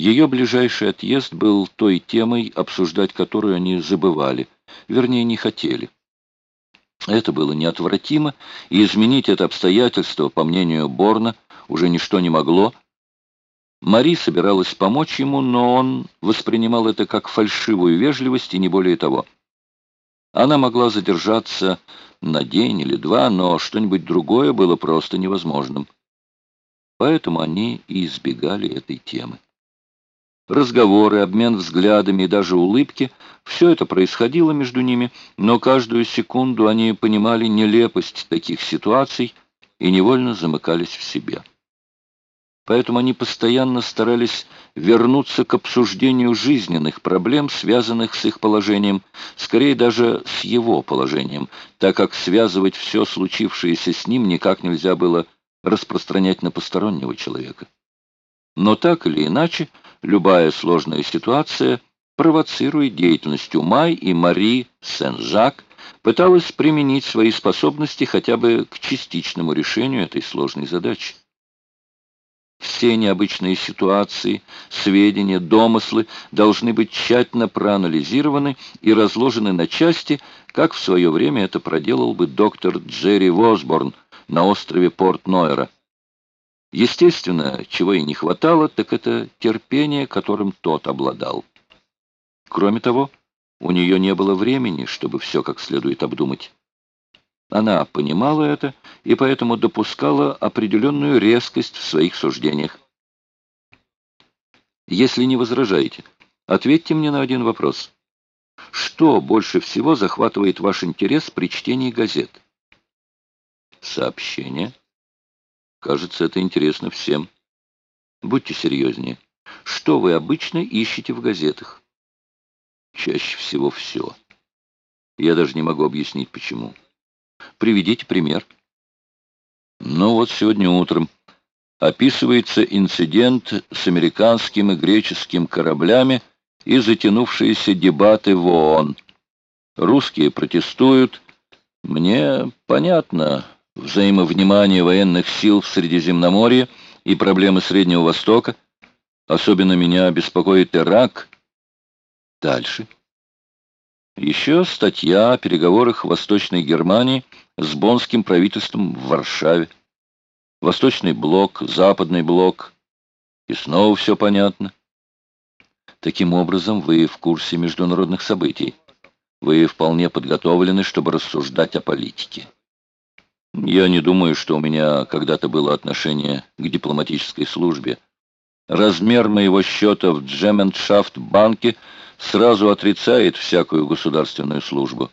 Ее ближайший отъезд был той темой, обсуждать которую они забывали, вернее, не хотели. Это было неотвратимо, и изменить это обстоятельство, по мнению Борна, уже ничто не могло. Мари собиралась помочь ему, но он воспринимал это как фальшивую вежливость и не более того. Она могла задержаться на день или два, но что-нибудь другое было просто невозможным. Поэтому они и избегали этой темы. Разговоры, обмен взглядами и даже улыбки — все это происходило между ними, но каждую секунду они понимали нелепость таких ситуаций и невольно замыкались в себе. Поэтому они постоянно старались вернуться к обсуждению жизненных проблем, связанных с их положением, скорее даже с его положением, так как связывать все случившееся с ним никак нельзя было распространять на постороннего человека. Но так или иначе, любая сложная ситуация провоцирует деятельность ума, и Мари Сен-Жак пыталась применить свои способности хотя бы к частичному решению этой сложной задачи. Все необычные ситуации, сведения, домыслы должны быть тщательно проанализированы и разложены на части, как в свое время это проделал бы доктор Джерри Восборн на острове Порт-Нойера. Естественно, чего и не хватало, так это терпение, которым тот обладал. Кроме того, у нее не было времени, чтобы все как следует обдумать. Она понимала это и поэтому допускала определенную резкость в своих суждениях. Если не возражаете, ответьте мне на один вопрос. Что больше всего захватывает ваш интерес при чтении газет? Сообщения. Кажется, это интересно всем. Будьте серьезнее. Что вы обычно ищете в газетах? Чаще всего все. Я даже не могу объяснить, почему. Приведите пример. Ну вот сегодня утром описывается инцидент с американским и греческим кораблями и затянувшиеся дебаты в ООН. Русские протестуют. Мне понятно взаимовнимание военных сил в Средиземноморье и проблемы Среднего Востока. Особенно меня беспокоит Ирак. Дальше. Еще статья о переговорах Восточной Германии с бонским правительством в Варшаве. Восточный блок, Западный блок. И снова все понятно. Таким образом, вы в курсе международных событий. Вы вполне подготовлены, чтобы рассуждать о политике. Я не думаю, что у меня когда-то было отношение к дипломатической службе. Размер моего счета в Джементшафт-банке сразу отрицает всякую государственную службу.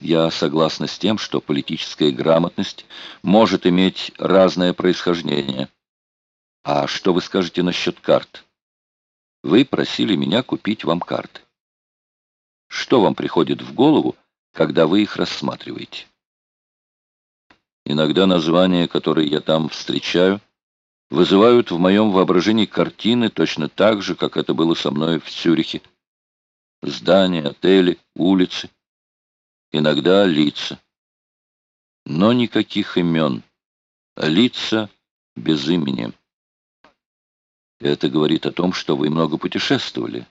Я согласна с тем, что политическая грамотность может иметь разное происхождение. А что вы скажете насчет карт? Вы просили меня купить вам карты. Что вам приходит в голову, когда вы их рассматриваете? Иногда названия, которые я там встречаю, вызывают в моем воображении картины точно так же, как это было со мной в Цюрихе. Здания, отели, улицы, иногда лица. Но никаких имен, а лица без имени. Это говорит о том, что вы много путешествовали.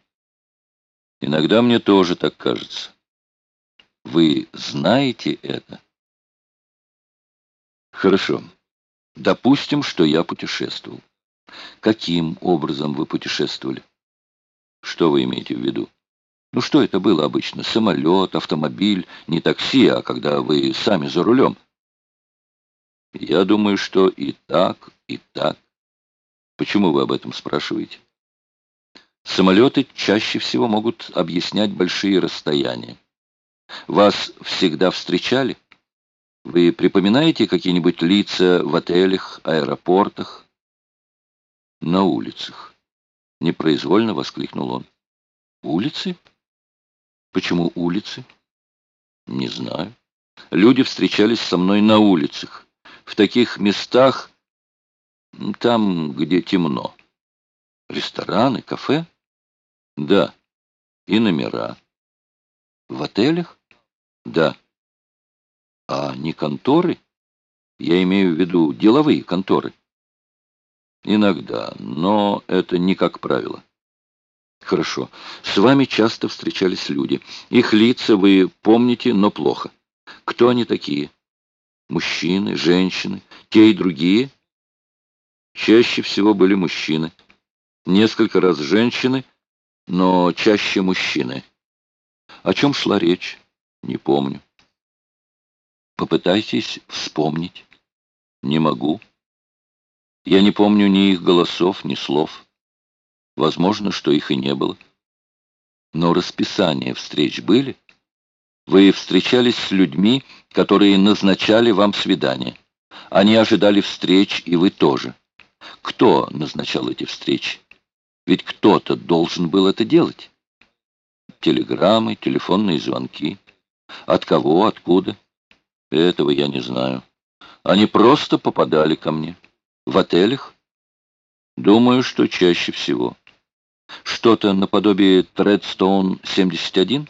Иногда мне тоже так кажется. Вы знаете это? Хорошо. Допустим, что я путешествовал. Каким образом вы путешествовали? Что вы имеете в виду? Ну что это было обычно? Самолет, автомобиль, не такси, а когда вы сами за рулем? Я думаю, что и так, и так. Почему вы об этом спрашиваете? Самолеты чаще всего могут объяснять большие расстояния. Вас всегда встречали? Вы припоминаете какие-нибудь лица в отелях, аэропортах? На улицах. Непроизвольно воскликнул он. Улицы? Почему улицы? Не знаю. Люди встречались со мной на улицах. В таких местах, там, где темно. Рестораны, кафе? Да. И номера. В отелях? Да. А не конторы? Я имею в виду деловые конторы. Иногда, но это не как правило. Хорошо. С вами часто встречались люди. Их лица вы помните, но плохо. Кто они такие? Мужчины, женщины, те и другие? Чаще всего были мужчины. Несколько раз женщины, но чаще мужчины. О чем шла речь? Не помню. Попытайтесь вспомнить. Не могу. Я не помню ни их голосов, ни слов. Возможно, что их и не было. Но расписания встреч были? Вы встречались с людьми, которые назначали вам свидание. Они ожидали встреч, и вы тоже. Кто назначал эти встречи? Ведь кто-то должен был это делать. Телеграммы, телефонные звонки. От кого, откуда? Этого я не знаю. Они просто попадали ко мне. В отелях? Думаю, что чаще всего. Что-то наподобие Тредстоун 71?